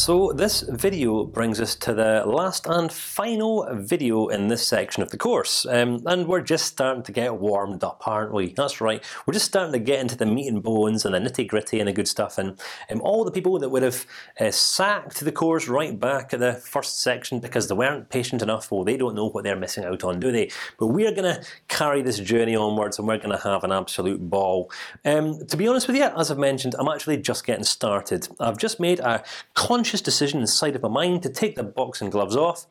So this video brings us to the last and final video in this section of the course, um, and we're just starting to get warmed up, aren't we? That's right. We're just starting to get into the meat and bones and the nitty gritty and the good stuff, and um, all the people that would have uh, sacked the course right back at the first section because they weren't patient enough, well, they don't know what they're missing out on, do they? But we're going to carry this journey onwards, and we're going to have an absolute ball. Um, to be honest with you, as I've mentioned, I'm actually just getting started. I've just made a conscious conscious decision inside of my mind to take the boxing gloves off,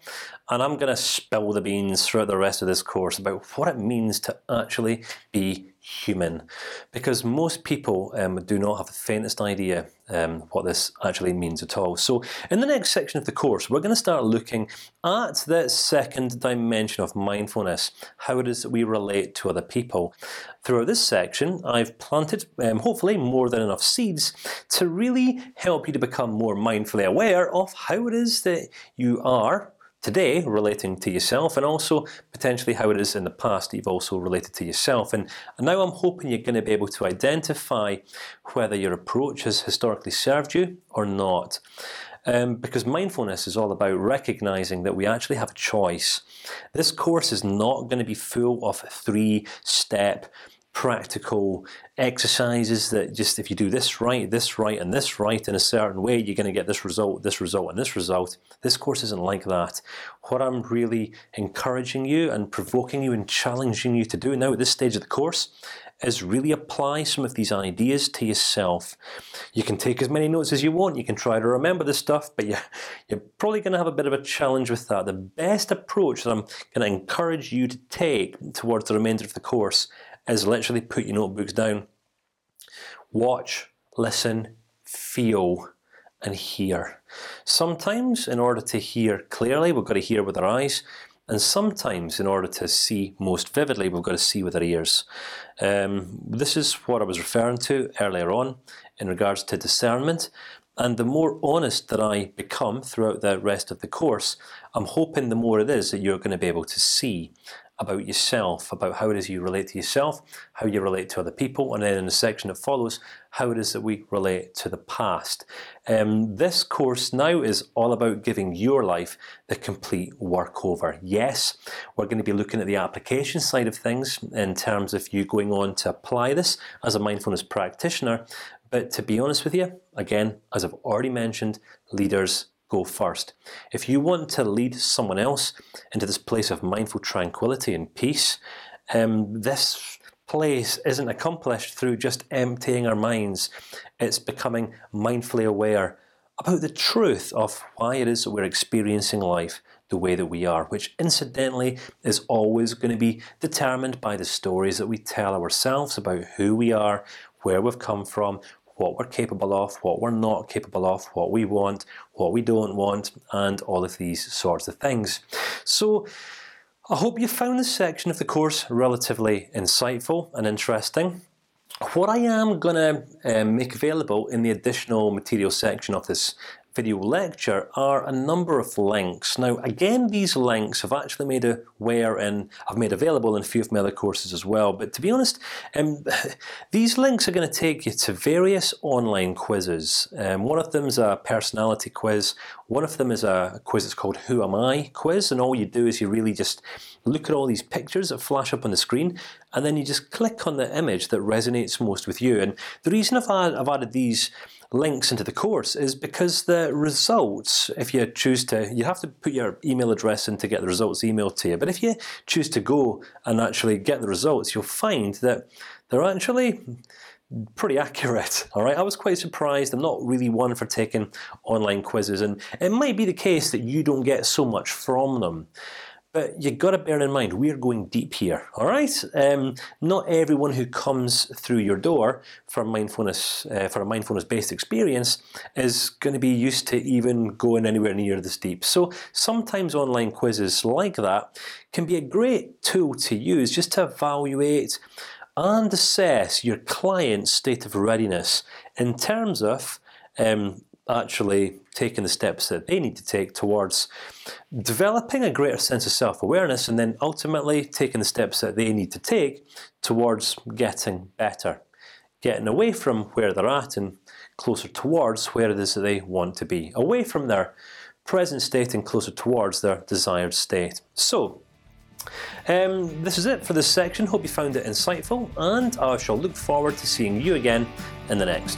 and I'm going to spill the beans throughout the rest of this course about what it means to actually be human, because most people um, do not have the faintest idea um, what this actually means at all. So, in the next section of the course, we're going to start looking at the second dimension of mindfulness, how it is that we relate to other people. Throughout this section, I've planted, um, hopefully, more than enough seeds to really help you to become more mindfully aware of how it is that you are today relating to yourself, and also potentially how it is in the past you've also related to yourself. And, and now I'm hoping you're going to be able to identify whether your approach has historically served you or not. Um, because mindfulness is all about recognizing that we actually have a choice. This course is not going to be full of three-step practical exercises that just if you do this right, this right, and this right in a certain way, you're going to get this result, this result, and this result. This course isn't like that. What I'm really encouraging you and provoking you and challenging you to do now at this stage of the course is really apply some of these ideas to yourself. You can take as many notes as you want. You can try to remember this stuff, but you're, you're probably going to have a bit of a challenge with that. The best approach that I'm going to encourage you to take towards the remainder of the course is literally put your notebooks down, watch, listen, feel, and hear. Sometimes, in order to hear clearly, we've got to hear with our eyes. And sometimes, in order to see most vividly, we've got to see with our ears. Um, this is what I was referring to earlier on in regards to discernment. And the more honest that I become throughout the rest of the course, I'm hoping the more it is that you're going to be able to see about yourself, about how it is you relate to yourself, how you relate to other people, and then in the section that follows, how it is that we relate to the past. Um, this course now is all about giving your life the complete workover. Yes, we're going to be looking at the application side of things in terms of you going on to apply this as a mindfulness practitioner. But to be honest with you, again, as I've already mentioned, leaders go first. If you want to lead someone else into this place of mindful tranquility and peace, um, this place isn't accomplished through just emptying our minds. It's becoming mindfully aware about the truth of why it is that we're experiencing life the way that we are, which incidentally is always going to be determined by the stories that we tell ourselves about who we are, where we've come from, what we're capable of, what we're not capable of, what we want, what we don't want, and all of these sorts of things. So. I hope you found this section of the course relatively insightful and interesting. What I am going to um, make available in the additional material section of this video lecture are a number of links. Now, again, these links have actually made aware and I've made available in a few of my other courses as well. But to be honest, um, these links are going to take you to various online quizzes. Um, one of them is a personality quiz. One of them is a quiz that's called "Who Am I?" quiz, and all you do is you really just look at all these pictures that flash up on the screen, and then you just click on the image that resonates most with you. And the reason I've, I've added these links into the course is because the results, if you choose to, you have to put your email address in to get the results emailed to you. But if you choose to go and actually get the results, you'll find that they're actually pretty accurate. All right, I was quite surprised. I'm not really one for taking online quizzes, and it might be the case that you don't get so much from them. But you've got to bear in mind we're going deep here. All right, um, not everyone who comes through your door for mindfulness uh, for a mindfulness-based experience is going to be used to even going anywhere near this deep. So sometimes online quizzes like that can be a great tool to use just to evaluate and assess your client's state of readiness in terms of um, actually taking the steps that they need to take towards developing a greater sense of self-awareness, and then ultimately taking the steps that they need to take towards getting better getting away from where they're at and closer towards where it is that they want to be, away from their present state and closer towards their desired state. So. Um, this is it for this section. Hope you found it insightful, and I shall look forward to seeing you again in the next.